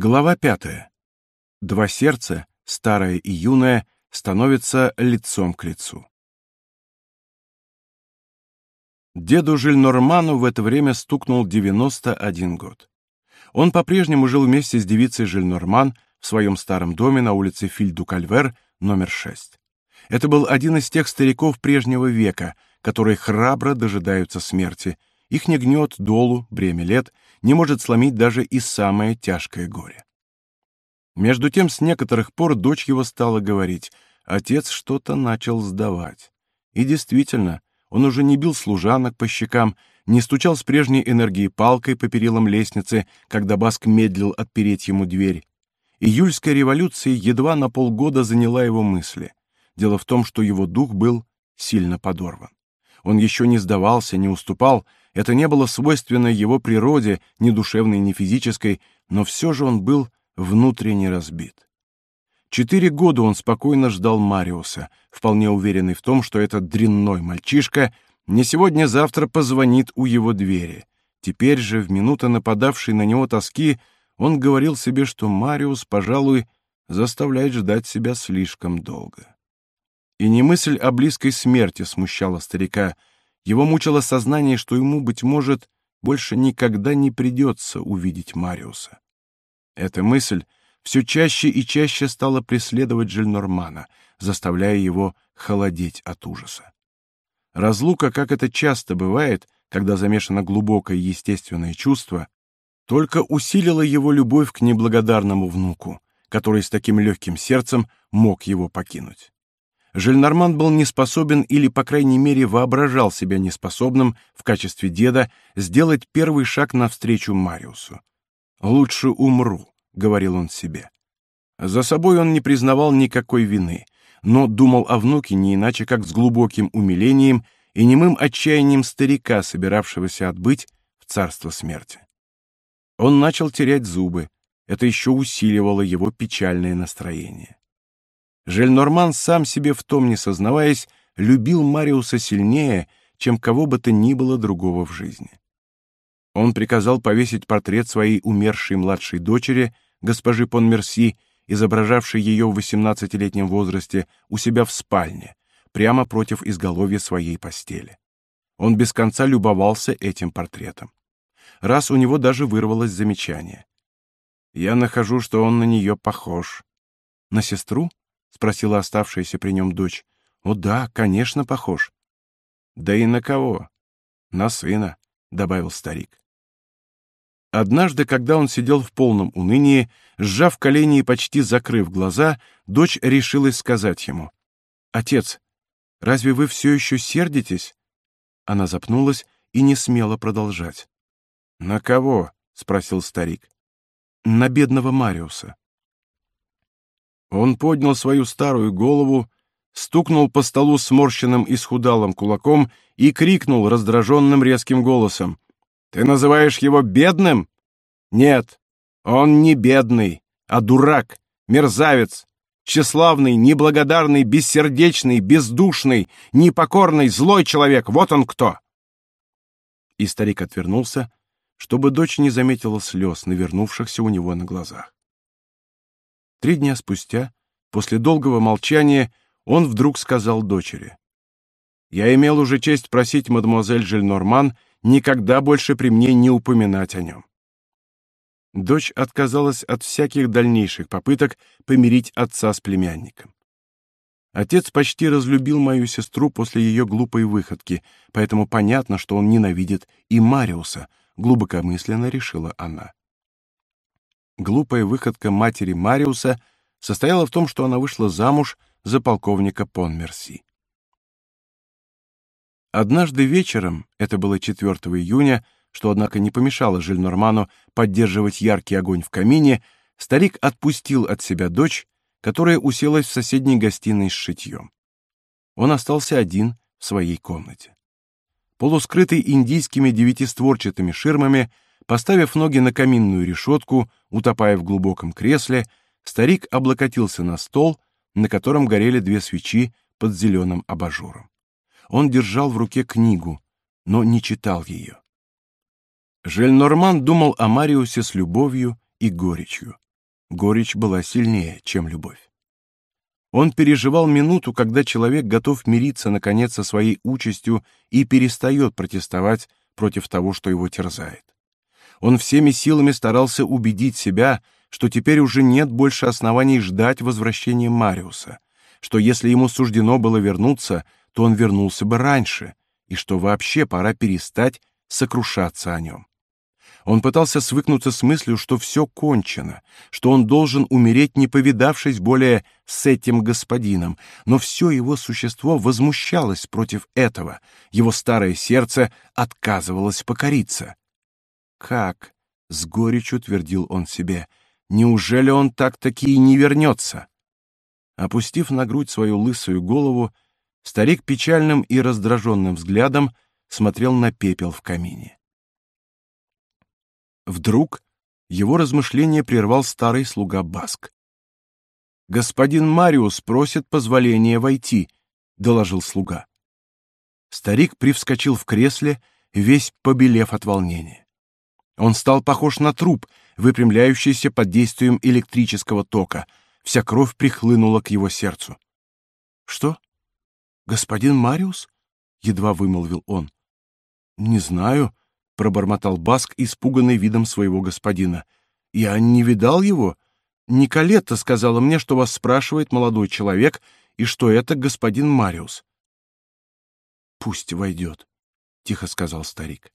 Глава пятая. Два сердца, старое и юное, становятся лицом к лицу. Деду Жильнорману в это время стукнул 91 год. Он по-прежнему жил вместе с девицей Жильнорман в своем старом доме на улице Филь-ду-Кальвер, номер 6. Это был один из тех стариков прежнего века, которые храбро дожидаются смерти. Их не гнет долу, бремя лет, не может сломить даже и самое тяжкое горе. Между тем, с некоторых пор дочь его стала говорить, отец что-то начал сдавать. И действительно, он уже не бил служанок по щекам, не стучал с прежней энергией палкой по перилам лестницы, когда Баск медлил отпереть ему дверь. Июльская революция едва на полгода заняла его мысли. Дело в том, что его дух был сильно подорван. Он еще не сдавался, не уступал, это не было свойственно его природе, ни душевной, ни физической, но все же он был внутренне разбит. Четыре года он спокойно ждал Мариуса, вполне уверенный в том, что этот дрянной мальчишка не сегодня-завтра позвонит у его двери. Теперь же, в минуты нападавшей на него тоски, он говорил себе, что Мариус, пожалуй, заставляет ждать себя слишком долго. И не мысль о близкой смерти смущала старика, его мучило сознание, что ему, быть может, больше никогда не придется увидеть Мариуса. Эта мысль все чаще и чаще стала преследовать Жильнормана, заставляя его холодеть от ужаса. Разлука, как это часто бывает, когда замешано глубокое естественное чувство, только усилила его любовь к неблагодарному внуку, который с таким легким сердцем мог его покинуть. Жильнорман был не способен или, по крайней мере, воображал себя неспособным в качестве деда сделать первый шаг навстречу Мариусу. «Лучше умру», — говорил он себе. За собой он не признавал никакой вины, но думал о внуке не иначе, как с глубоким умилением и немым отчаянием старика, собиравшегося отбыть в царство смерти. Он начал терять зубы, это еще усиливало его печальное настроение. Жельнорман, сам себе в том не сознаваясь, любил Мариуса сильнее, чем кого бы то ни было другого в жизни. Он приказал повесить портрет своей умершей младшей дочери, госпожи Понмерси, изображавшей ее в восемнадцатилетнем возрасте, у себя в спальне, прямо против изголовья своей постели. Он без конца любовался этим портретом. Раз у него даже вырвалось замечание. «Я нахожу, что он на нее похож». «На сестру?» — спросила оставшаяся при нем дочь. «О да, конечно, похож». «Да и на кого?» «На сына», — добавил старик. Однажды, когда он сидел в полном унынии, сжав колени и почти закрыв глаза, дочь решилась сказать ему. «Отец, разве вы все еще сердитесь?» Она запнулась и не смела продолжать. «На кого?» — спросил старик. «На бедного Мариуса». Он поднял свою старую голову, стукнул по столу сморщенным и схудалым кулаком и крикнул раздраженным резким голосом. «Ты называешь его бедным? Нет, он не бедный, а дурак, мерзавец, тщеславный, неблагодарный, бессердечный, бездушный, непокорный, злой человек. Вот он кто!» И старик отвернулся, чтобы дочь не заметила слез, навернувшихся у него на глазах. Три дня спустя, после долгого молчания, он вдруг сказал дочери. «Я имел уже честь просить мадемуазель Жильнорман никогда больше при мне не упоминать о нем». Дочь отказалась от всяких дальнейших попыток помирить отца с племянником. Отец почти разлюбил мою сестру после ее глупой выходки, поэтому понятно, что он ненавидит и Мариуса, глубокомысленно решила она. Глупая выходка матери Мариуса состояла в том, что она вышла замуж за полковника Понмерси. Однажды вечером, это было 4 июня, что, однако, не помешало Жильнорману поддерживать яркий огонь в камине, старик отпустил от себя дочь, которая уселась в соседней гостиной с шитьем. Он остался один в своей комнате. Полускрытый индийскими девятистворчатыми ширмами, Поставив ноги на каминную решетку, утопая в глубоком кресле, старик облокотился на стол, на котором горели две свечи под зеленым абажуром. Он держал в руке книгу, но не читал ее. Жельнорман думал о Мариусе с любовью и горечью. Горечь была сильнее, чем любовь. Он переживал минуту, когда человек готов мириться, наконец, со своей участью и перестает протестовать против того, что его терзает. Он всеми силами старался убедить себя, что теперь уже нет больше оснований ждать возвращения Мариуса, что если ему суждено было вернуться, то он вернулся бы раньше, и что вообще пора перестать сокрушаться о нем. Он пытался свыкнуться с мыслью, что все кончено, что он должен умереть, не повидавшись более с этим господином, но все его существо возмущалось против этого, его старое сердце отказывалось покориться. «Как?» — с горечью твердил он себе. «Неужели он так-таки и не вернется?» Опустив на грудь свою лысую голову, старик печальным и раздраженным взглядом смотрел на пепел в камине. Вдруг его размышление прервал старый слуга Баск. «Господин Мариус просит позволения войти», — доложил слуга. Старик привскочил в кресле, весь побелев от волнения. Он стал похож на труп, выпрямляющийся под действием электрического тока. Вся кровь прихлынула к его сердцу. «Что? Господин Мариус?» — едва вымолвил он. «Не знаю», пробормотал Баск, испуганный видом своего господина. Я не видал его. Николетта сказала мне, что вас спрашивает молодой человек и что это господин Мариус. Пусть войдет, тихо сказал старик.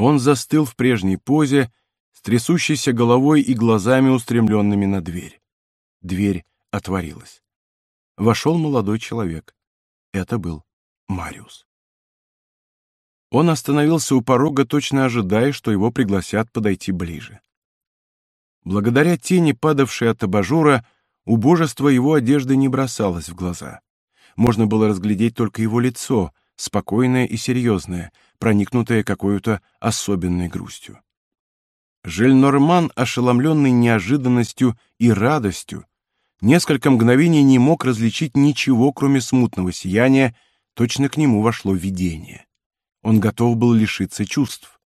Он застыл в прежней позе, с трясущейся головой и глазами устремленными на дверь. Дверь отворилась. Вошел молодой человек. Это был Мариус. Он остановился у порога, точно ожидая, что его пригласят подойти ближе. Благодаря тени, падавшей от абажура, убожество его одежды не бросалось в глаза. Можно было разглядеть только его лицо, спокойное и серьезное, проникнутое какой-то особенной грустью. Жельнорман, ошеломленный неожиданностью и радостью, несколько мгновений не мог различить ничего, кроме смутного сияния, точно к нему вошло видение. Он готов был лишиться чувств.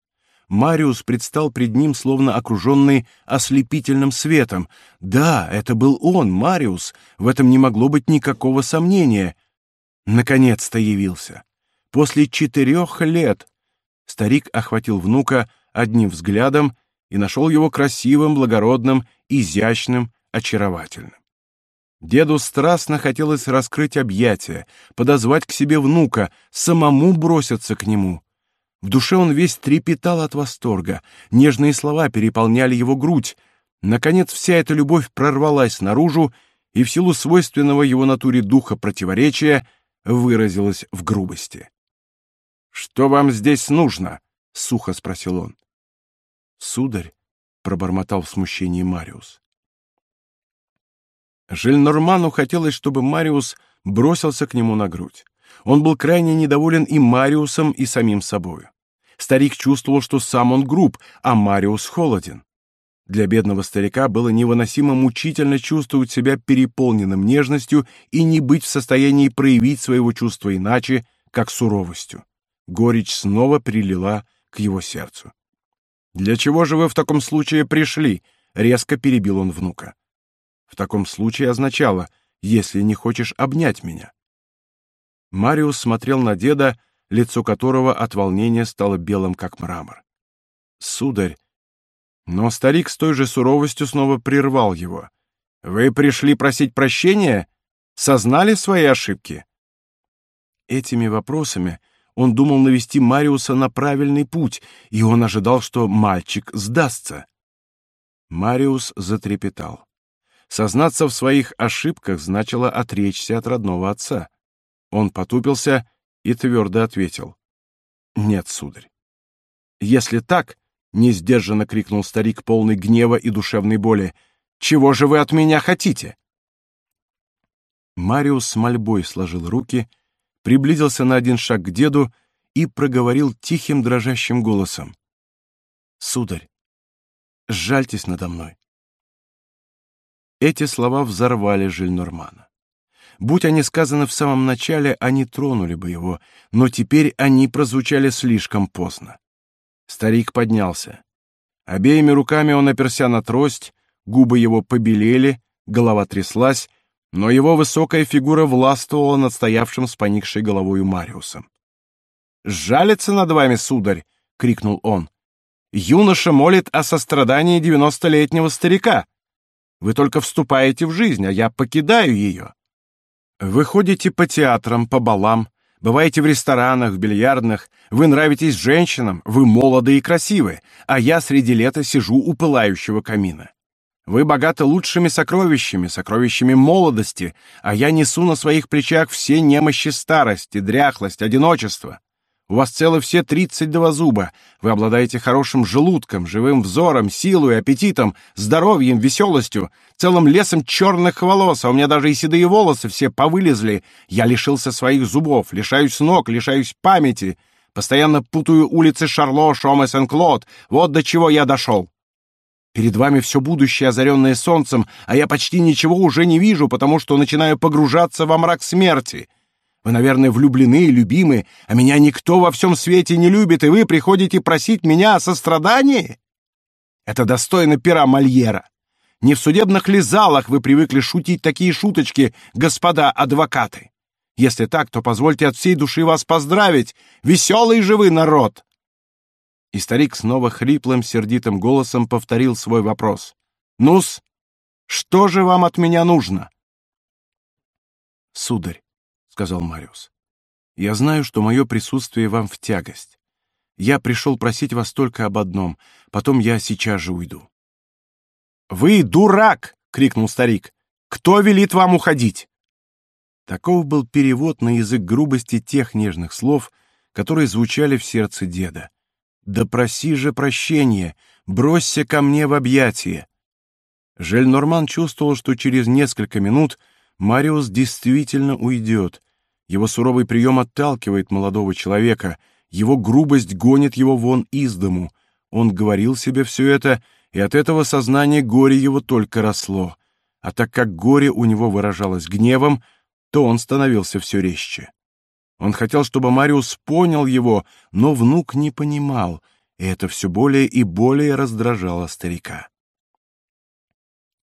Мариус предстал пред ним, словно окруженный ослепительным светом. Да, это был он, Мариус, в этом не могло быть никакого сомнения. Наконец-то явился. После четырех лет старик охватил внука одним взглядом и нашел его красивым, благородным, изящным, очаровательным. Деду страстно хотелось раскрыть объятия, подозвать к себе внука, самому броситься к нему. В душе он весь трепетал от восторга, нежные слова переполняли его грудь. Наконец вся эта любовь прорвалась наружу и в силу свойственного его натуре духа противоречия выразилась в грубости. «Что вам здесь нужно?» — сухо спросил он. «Сударь», — пробормотал в смущении Мариус. Жильнорману хотелось, чтобы Мариус бросился к нему на грудь. Он был крайне недоволен и Мариусом, и самим собою. Старик чувствовал, что сам он груб, а Мариус холоден. Для бедного старика было невыносимо мучительно чувствовать себя переполненным нежностью и не быть в состоянии проявить своего чувства иначе, как суровостью. Горечь снова прилила к его сердцу. «Для чего же вы в таком случае пришли?» — резко перебил он внука в таком случае означало «если не хочешь обнять меня». Мариус смотрел на деда, лицо которого от волнения стало белым, как мрамор. «Сударь!» Но старик с той же суровостью снова прервал его. «Вы пришли просить прощения? Сознали свои ошибки?» Этими вопросами он думал навести Мариуса на правильный путь, и он ожидал, что мальчик сдастся. Мариус затрепетал. Сознаться в своих ошибках значило отречься от родного отца. Он потупился и твердо ответил. «Нет, сударь». «Если так», — несдержанно крикнул старик, полный гнева и душевной боли, «чего же вы от меня хотите?» Мариус с мольбой сложил руки, приблизился на один шаг к деду и проговорил тихим дрожащим голосом. «Сударь, сжальтесь надо мной. Эти слова взорвали Жильнормана. Будь они сказаны в самом начале, они тронули бы его, но теперь они прозвучали слишком поздно. Старик поднялся. Обеими руками он оперся на трость, губы его побелели, голова тряслась, но его высокая фигура властвовала над стоявшим с поникшей головою Мариусом. «Жалится над вами, сударь!» — крикнул он. «Юноша молит о сострадании девяностолетнего старика. Вы только вступаете в жизнь, а я покидаю ее. Вы ходите по театрам, по балам, бываете в ресторанах, в бильярдных, вы нравитесь женщинам, вы молоды и красивы, а я среди лета сижу у пылающего камина. Вы богаты лучшими сокровищами, сокровищами молодости, а я несу на своих плечах все немощи старости, дряхлость, одиночество. У вас целы все тридцать два зуба. Вы обладаете хорошим желудком, живым взором, силой, аппетитом, здоровьем, веселостью, целым лесом черных волос, а у меня даже и седые волосы все повылезли. Я лишился своих зубов, лишаюсь ног, лишаюсь памяти. Постоянно путаю улицы Шарло, Шом и Сен-Клод. Вот до чего я дошел. Перед вами все будущее, озаренное солнцем, а я почти ничего уже не вижу, потому что начинаю погружаться во мрак смерти. Вы, наверное, влюблены и любимы, а меня никто во всем свете не любит, и вы приходите просить меня о сострадании? Это достойно пера Мольера. Не в судебных ли залах вы привыкли шутить такие шуточки, господа адвокаты? Если так, то позвольте от всей души вас поздравить. Веселый же вы народ!» И старик снова хриплым, сердитым голосом повторил свой вопрос. «Ну-с, что же вам от меня нужно?» «Сударь, сказал Мариус. Я знаю, что мое присутствие вам в тягость. Я пришел просить вас только об одном, потом я сейчас же уйду. Вы дурак! крикнул старик. Кто велит вам уходить? Таков был перевод на язык грубости тех нежных слов, которые звучали в сердце деда. Да проси же прощения, бросься ко мне в объятия. Жельнорман чувствовал, что через несколько минут Мариус действительно уйдет. Его суровый прием отталкивает молодого человека, его грубость гонит его вон из дому. Он говорил себе все это, и от этого сознание горе его только росло. А так как горе у него выражалось гневом, то он становился все резче. Он хотел, чтобы Мариус понял его, но внук не понимал, и это все более и более раздражало старика.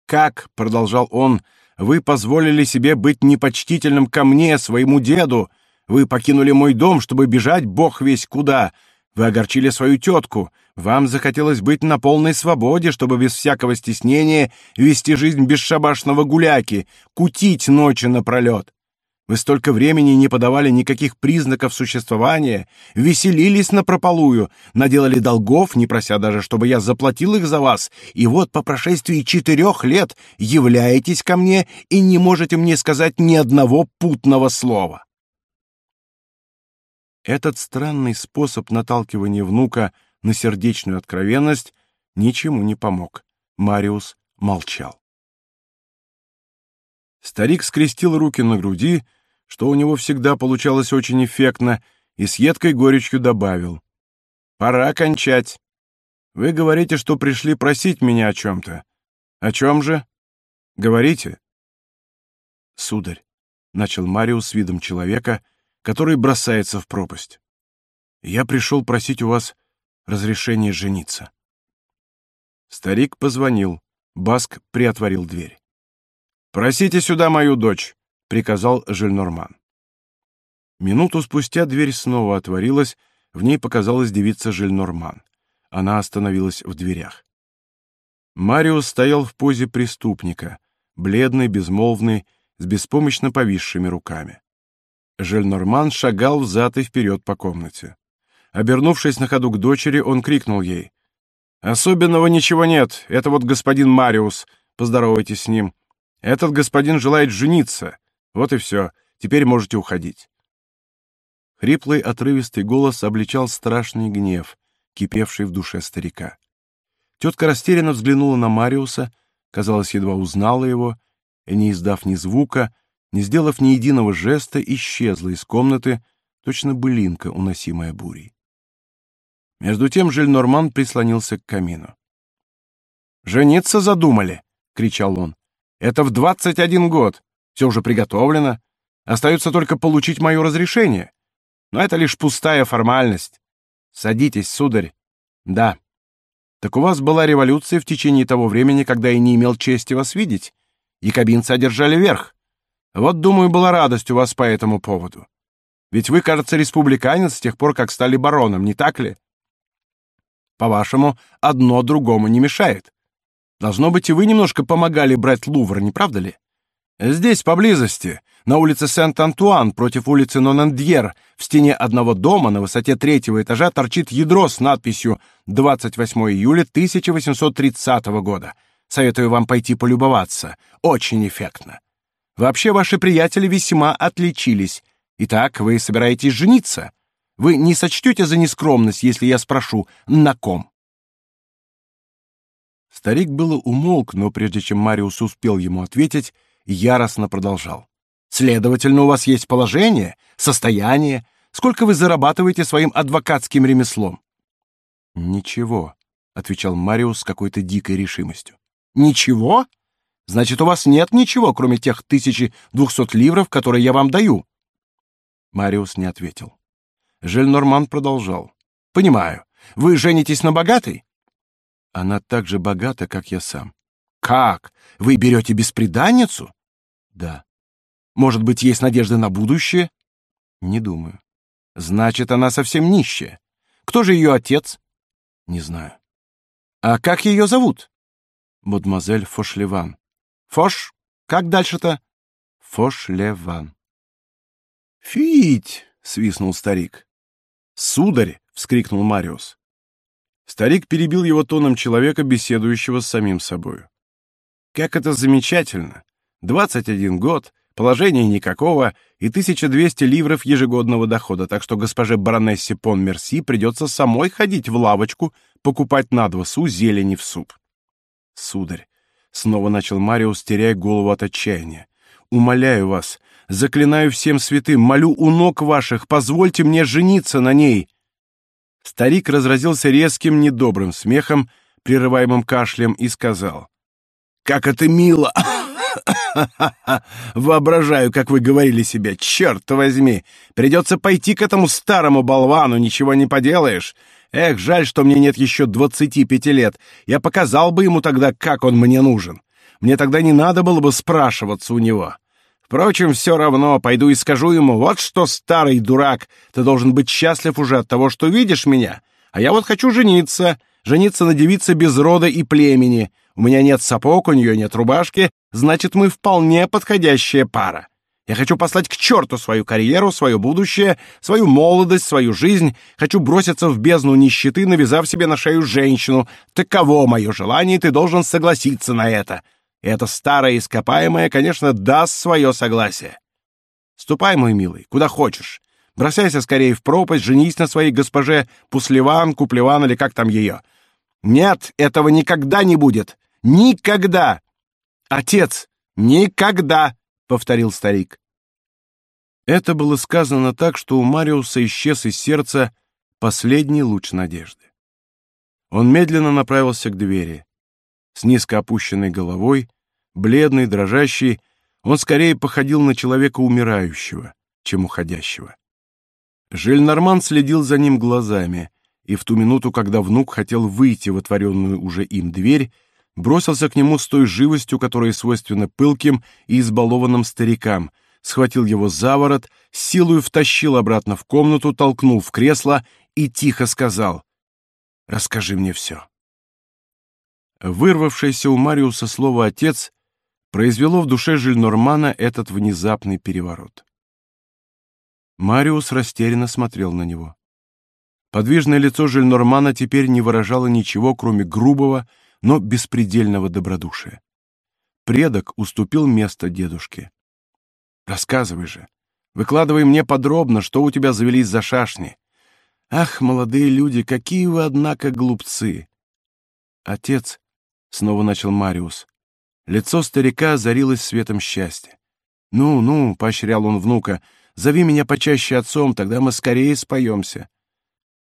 «Как?» — продолжал он — вы позволили себе быть непочтительным ко мне, своему деду. Вы покинули мой дом, чтобы бежать бог весь куда. Вы огорчили свою тетку. Вам захотелось быть на полной свободе, чтобы без всякого стеснения вести жизнь бесшабашного гуляки, кутить ночи напролет. Вы столько времени не подавали никаких признаков существования, веселились на прополую, наделали долгов, не прося даже, чтобы я заплатил их за вас, и вот по прошествии четырех лет являетесь ко мне и не можете мне сказать ни одного путного слова. Этот странный способ наталкивания внука на сердечную откровенность ничему не помог. Мариус молчал. Старик скрестил руки на груди, что у него всегда получалось очень эффектно, и с едкой горечью добавил. «Пора кончать. Вы говорите, что пришли просить меня о чем-то. О чем же? Говорите». «Сударь», — начал Мариус с видом человека, который бросается в пропасть, — «я пришел просить у вас разрешения жениться». Старик позвонил. Баск приотворил дверь. «Просите сюда мою дочь», — приказал Жильнорман. Минуту спустя дверь снова отворилась, в ней показалась девица Жильнорман. Она остановилась в дверях. Мариус стоял в позе преступника, бледный, безмолвный, с беспомощно повисшими руками. Жельнорман шагал взад и вперед по комнате. Обернувшись на ходу к дочери, он крикнул ей. «Особенного ничего нет, это вот господин Мариус, поздоровайтесь с ним. Этот господин желает жениться. Вот и все. Теперь можете уходить. Хриплый, отрывистый голос обличал страшный гнев, кипевший в душе старика. Тетка растерянно взглянула на Мариуса, казалось, едва узнала его, и, не издав ни звука, не сделав ни единого жеста, исчезла из комнаты, точно былинка, уносимая бурей. Между тем Жильнорман прислонился к камину. «Жениться задумали!» — кричал он. «Это в двадцать один год! Все уже приготовлено. Остается только получить мое разрешение. Но это лишь пустая формальность. Садитесь, сударь. Да. Так у вас была революция в течение того времени, когда я не имел чести вас видеть. Якобинцы одержали верх. Вот, думаю, была радость у вас по этому поводу. Ведь вы, кажется, республиканец с тех пор, как стали бароном, не так ли? По-вашему, одно другому не мешает. Должно быть, и вы немножко помогали брать Лувр, не правда ли? Здесь, поблизости, на улице Сент-Антуан, против улицы Нонандьер, в стене одного дома на высоте третьего этажа торчит ядро с надписью «28 июля 1830 года». Советую вам пойти полюбоваться. Очень эффектно. Вообще, ваши приятели весьма отличились. Итак, вы собираетесь жениться? Вы не сочтете за нескромность, если я спрошу, на ком? Старик было умолк, но прежде чем Мариус успел ему ответить, яростно продолжал. «Следовательно, у вас есть положение, состояние. Сколько вы зарабатываете своим адвокатским ремеслом?» «Ничего», — отвечал Мариус с какой-то дикой решимостью. «Ничего? Значит, у вас нет ничего, кроме тех 1200 ливров, которые я вам даю?» Мариус не ответил. Жельнорман продолжал. «Понимаю. Вы женитесь на богатой?» «Она так же богата, как я сам». «Как? Вы берете бесприданницу?» Да. Может быть, есть надежда на будущее? Не думаю. Значит, она совсем нищая. Кто же ее отец? Не знаю. А как ее зовут? Мадемуазель Фошлеван. Фош? Как дальше-то? Фошлеван. Фить! свистнул старик. Сударь! вскрикнул Мариус. Старик перебил его тоном человека, беседующего с самим собою. Как это замечательно! 21 год, положения никакого и 1200 ливров ежегодного дохода, так что госпоже баронессе Пон Мерси придется самой ходить в лавочку, покупать на два су зелени в суп. Сударь, снова начал Мариус, теряя голову от отчаяния. Умоляю вас, заклинаю всем святым, молю у ног ваших, позвольте мне жениться на ней. Старик разразился резким недобрым смехом, прерываемым кашлем, и сказал: "Как это мило!" Воображаю, как вы говорили себе, черт возьми, придется пойти к этому старому болвану, ничего не поделаешь. Эх, жаль, что мне нет еще двадцати пяти лет. Я показал бы ему тогда, как он мне нужен. Мне тогда не надо было бы спрашиваться у него. Впрочем, все равно, пойду и скажу ему, вот что, старый дурак, ты должен быть счастлив уже от того, что видишь меня. А я вот хочу жениться, жениться на девице без рода и племени. У меня нет сапог, у нее нет рубашки, значит, мы вполне подходящая пара. Я хочу послать к черту свою карьеру, свое будущее, свою молодость, свою жизнь. Хочу броситься в бездну нищеты, навязав себе на шею женщину. Таково мое желание, и ты должен согласиться на это. И это старое ископаемое, конечно, даст свое согласие. Ступай, мой милый, куда хочешь. Бросайся скорее в пропасть, женись на своей госпоже Пуслеван, Куплеван или как там ее. Нет, этого никогда не будет. Никогда! Отец, никогда, повторил старик. Это было сказано так, что у Мариуса исчез из сердца последний луч надежды. Он медленно направился к двери. С низко опущенной головой, бледный, дрожащий, он скорее походил на человека умирающего, чем уходящего. Жильнорман следил за ним глазами, и в ту минуту, когда внук хотел выйти в отворенную уже им дверь, бросился к нему с той живостью, которая свойственна пылким и избалованным старикам, схватил его за ворот, силою втащил обратно в комнату, толкнул в кресло и тихо сказал «Расскажи мне все». Вырвавшееся у Мариуса слово «отец» произвело в душе Жильнормана этот внезапный переворот. Мариус растерянно смотрел на него. Подвижное лицо Жильнормана теперь не выражало ничего, кроме грубого, но беспредельного добродушия. Предок уступил место дедушке. Рассказывай же. Выкладывай мне подробно, что у тебя завелись за шашни. Ах, молодые люди, какие вы, однако, глупцы. Отец, снова начал Мариус. Лицо старика озарилось светом счастья. Ну, ну, поощрял он внука, зови меня почаще отцом, тогда мы скорее споемся.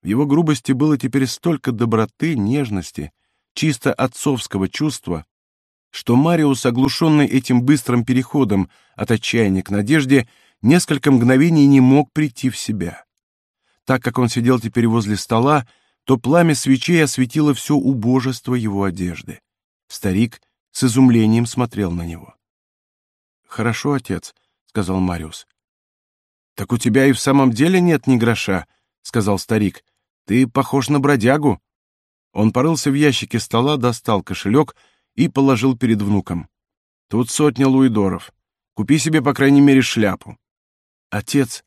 В его грубости было теперь столько доброты, нежности, чисто отцовского чувства, что Мариус, оглушенный этим быстрым переходом от отчаяния к надежде, несколько мгновений не мог прийти в себя. Так как он сидел теперь возле стола, то пламя свечей осветило все убожество его одежды. Старик с изумлением смотрел на него. «Хорошо, отец», — сказал Мариус. «Так у тебя и в самом деле нет ни гроша», — сказал старик. «Ты похож на бродягу». Он порылся в ящике стола, достал кошелек и положил перед внуком. «Тут сотня луидоров. Купи себе, по крайней мере, шляпу». «Отец,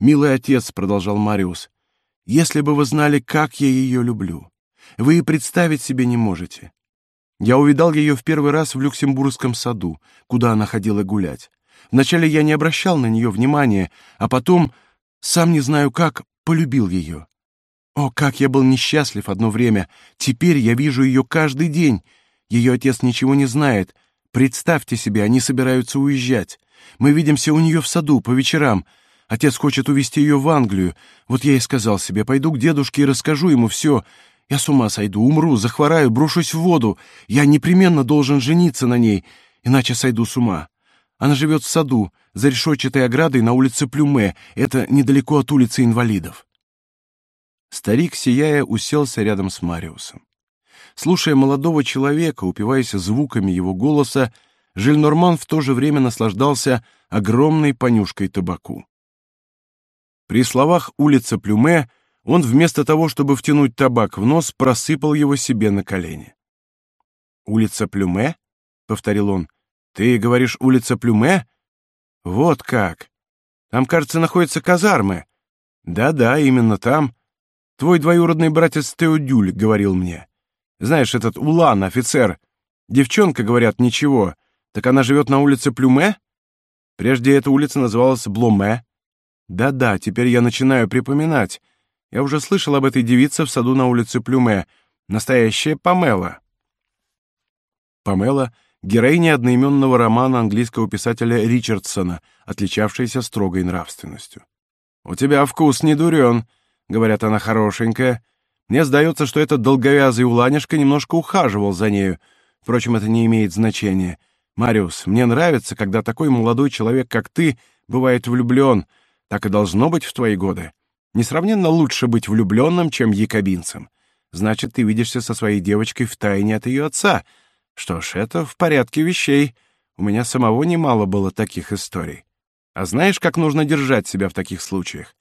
милый отец», — продолжал Мариус, — «если бы вы знали, как я ее люблю. Вы и представить себе не можете. Я увидал ее в первый раз в Люксембургском саду, куда она ходила гулять. Вначале я не обращал на нее внимания, а потом, сам не знаю как, полюбил ее. О, как я был несчастлив одно время! Теперь я вижу ее каждый день. Ее отец ничего не знает, Представьте себе, они собираются уезжать. Мы видимся у нее в саду по вечерам. Отец хочет увезти ее в Англию. Вот я и сказал себе, пойду к дедушке и расскажу ему все. Я с ума сойду, умру, захвораю, брошусь в воду. Я непременно должен жениться на ней, иначе сойду с ума. Она живет в саду, за решетчатой оградой на улице Плюме. Это недалеко от улицы инвалидов. Старик, сияя, уселся рядом с Мариусом. Слушая молодого человека, упиваясь звуками его голоса, Жильнорман в то же время наслаждался огромной понюшкой табаку. При словах «улица Плюме» он вместо того, чтобы втянуть табак в нос, просыпал его себе на колени. «Улица Плюме?» — повторил он. «Ты говоришь, улица Плюме? Вот как! Там, кажется, находятся казармы. Да-да, именно там. Твой двоюродный братец Теодюль говорил мне. Знаешь, этот Улан, офицер. Девчонка, говорят, ничего. Так она живет на улице Плюме? Прежде эта улица называлась Бломе. Да-да, теперь я начинаю припоминать. Я уже слышал об этой девице в саду на улице Плюме. Настоящая Памела. Памела — героиня одноименного романа английского писателя Ричардсона, отличавшаяся строгой нравственностью. «У тебя вкус не дурен», — говорят, она хорошенькая, мне сдается, что этот долговязый уланишка немножко ухаживал за нею. Впрочем, это не имеет значения. Мариус, мне нравится, когда такой молодой человек, как ты, бывает влюблен. Так и должно быть в твои годы. Несравненно лучше быть влюбленным, чем якобинцем. Значит, ты видишься со своей девочкой в тайне от ее отца. Что ж, это в порядке вещей. У меня самого немало было таких историй. А знаешь, как нужно держать себя в таких случаях?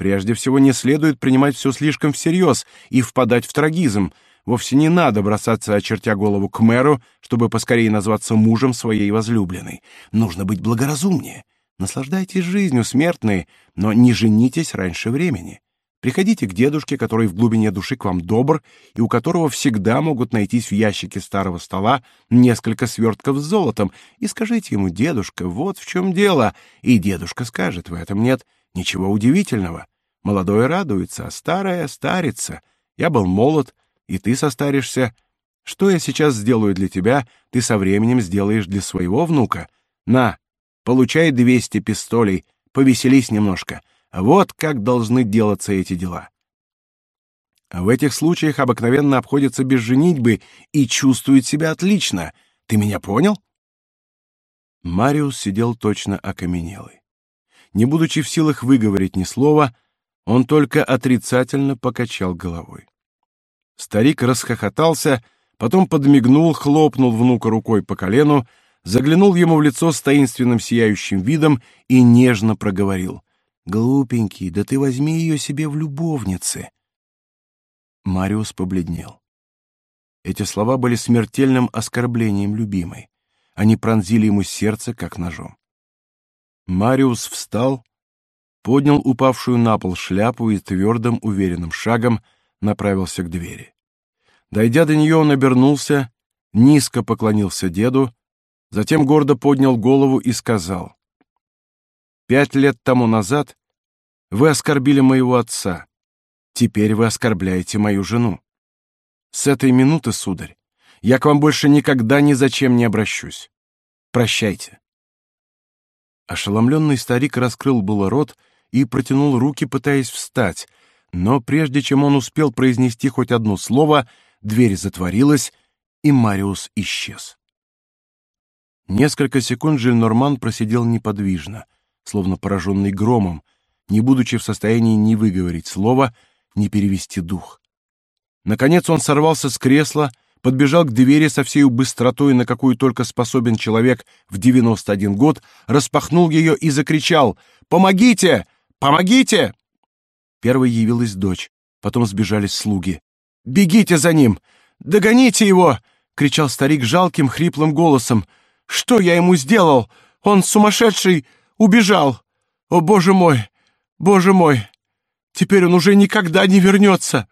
Прежде всего, не следует принимать все слишком всерьез и впадать в трагизм. Вовсе не надо бросаться, очертя голову к мэру, чтобы поскорее назваться мужем своей возлюбленной. Нужно быть благоразумнее. Наслаждайтесь жизнью, смертные, но не женитесь раньше времени. Приходите к дедушке, который в глубине души к вам добр и у которого всегда могут найтись в ящике старого стола несколько свертков с золотом, и скажите ему, дедушка, вот в чем дело. И дедушка скажет, в этом нет ничего удивительного. Молодое радуется, а старое старится. Я был молод, и ты состаришься. Что я сейчас сделаю для тебя, ты со временем сделаешь для своего внука. На, получай двести пистолей, повеселись немножко. Вот как должны делаться эти дела. А в этих случаях обыкновенно обходятся без женитьбы и чувствуют себя отлично. Ты меня понял? Мариус сидел точно окаменелый. Не будучи в силах выговорить ни слова, он только отрицательно покачал головой. Старик расхохотался, потом подмигнул, хлопнул внука рукой по колену, заглянул ему в лицо с таинственным сияющим видом и нежно проговорил. «Глупенький, да ты возьми ее себе в любовницы!» Мариус побледнел. Эти слова были смертельным оскорблением любимой. Они пронзили ему сердце, как ножом. Мариус встал, поднял упавшую на пол шляпу и твердым, уверенным шагом направился к двери. Дойдя до нее, он обернулся, низко поклонился деду, затем гордо поднял голову и сказал, «Пять лет тому назад вы оскорбили моего отца, теперь вы оскорбляете мою жену. С этой минуты, сударь, я к вам больше никогда ни зачем не обращусь. Прощайте». Ошеломленный старик раскрыл было рот, и протянул руки, пытаясь встать, но прежде чем он успел произнести хоть одно слово, дверь затворилась, и Мариус исчез. Несколько секунд Жильнорман просидел неподвижно, словно пораженный громом, не будучи в состоянии ни выговорить слова, ни перевести дух. Наконец он сорвался с кресла, подбежал к двери со всей быстротой, на какую только способен человек в 91 год, распахнул ее и закричал «Помогите! Помогите!» Первой явилась дочь, потом сбежались слуги. «Бегите за ним! Догоните его!» — кричал старик жалким, хриплым голосом. «Что я ему сделал? Он сумасшедший! Убежал! О, боже мой! Боже мой! Теперь он уже никогда не вернется!»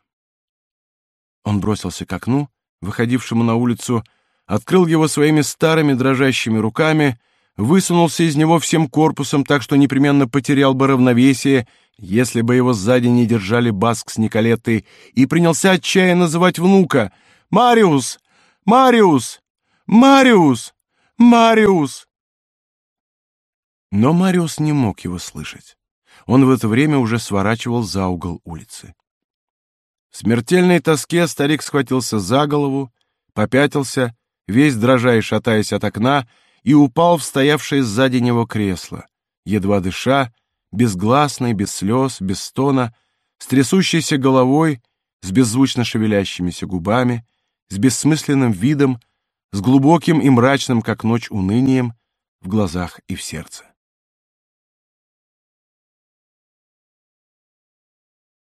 Он бросился к окну, выходившему на улицу, открыл его своими старыми дрожащими руками, высунулся из него всем корпусом, так что непременно потерял бы равновесие, если бы его сзади не держали Баск с Николеттой, и принялся отчаянно называть внука «Мариус! Мариус! Мариус! Мариус!» Но Мариус не мог его слышать. Он в это время уже сворачивал за угол улицы. В смертельной тоске старик схватился за голову, попятился, весь дрожа и шатаясь от окна, и упал в стоявшее сзади него кресло, едва дыша, безгласный, без слез, без стона, с трясущейся головой, с беззвучно шевелящимися губами, с бессмысленным видом, с глубоким и мрачным, как ночь, унынием в глазах и в сердце.